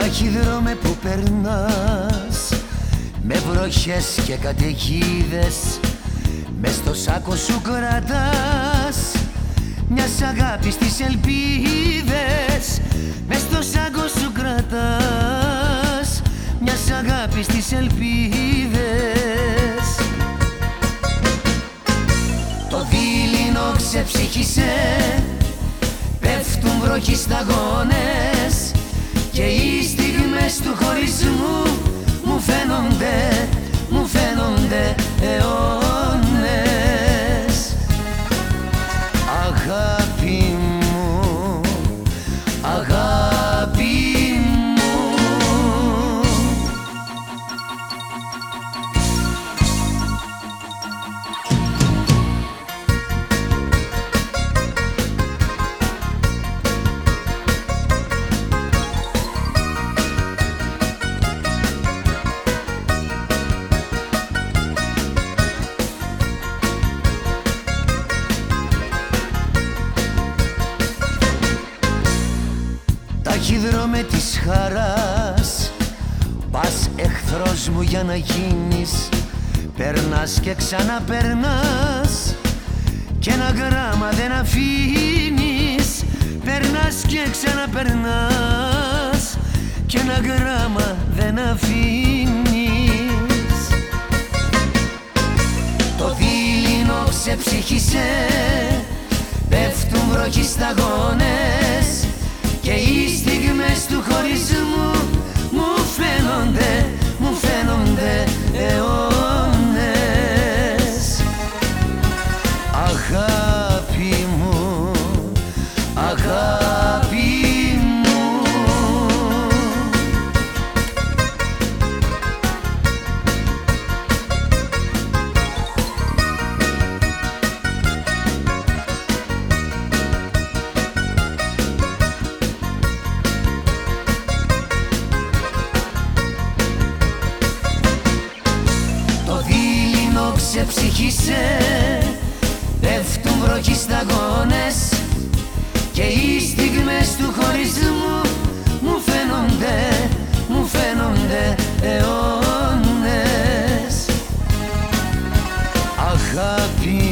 ταχυδρόμες που περνάς. Με βροχές και καταιγίδες Μες στο σάκο σου κρατάς. Μιας αγάπης τις ελπίδες Μες στο σάκο σου κρατάς. Μιας αγάπης τις ελπίδες. Το δίληνο ξεψύχησε Πέφτουν βροχοί σταγόνες Και οι στιγμές του χωρισμού Μου φαίνονται, μου φαίνονται Ταχυδρόμε της χαράς. Πας εχθρός μου για να γίνεις. Περνάς και ξαναπερνάς. Κι ένα γράμμα δεν αφήνεις. Περνάς και ξαναπερνάς. Κι ένα γράμμα δεν αφήνεις. Το δίληνο ξεψύχησε Πέφτουν βροχοί σταγόνες Και οι στιγμές του χωρισμού Μου φαίνονται, ξεψυχήσε Πέφτουν βροχοί σταγόνες Και οι στιγμές του χωρισμού Μου φαίνονται, μου φαίνονται αιώνες. Αγάπη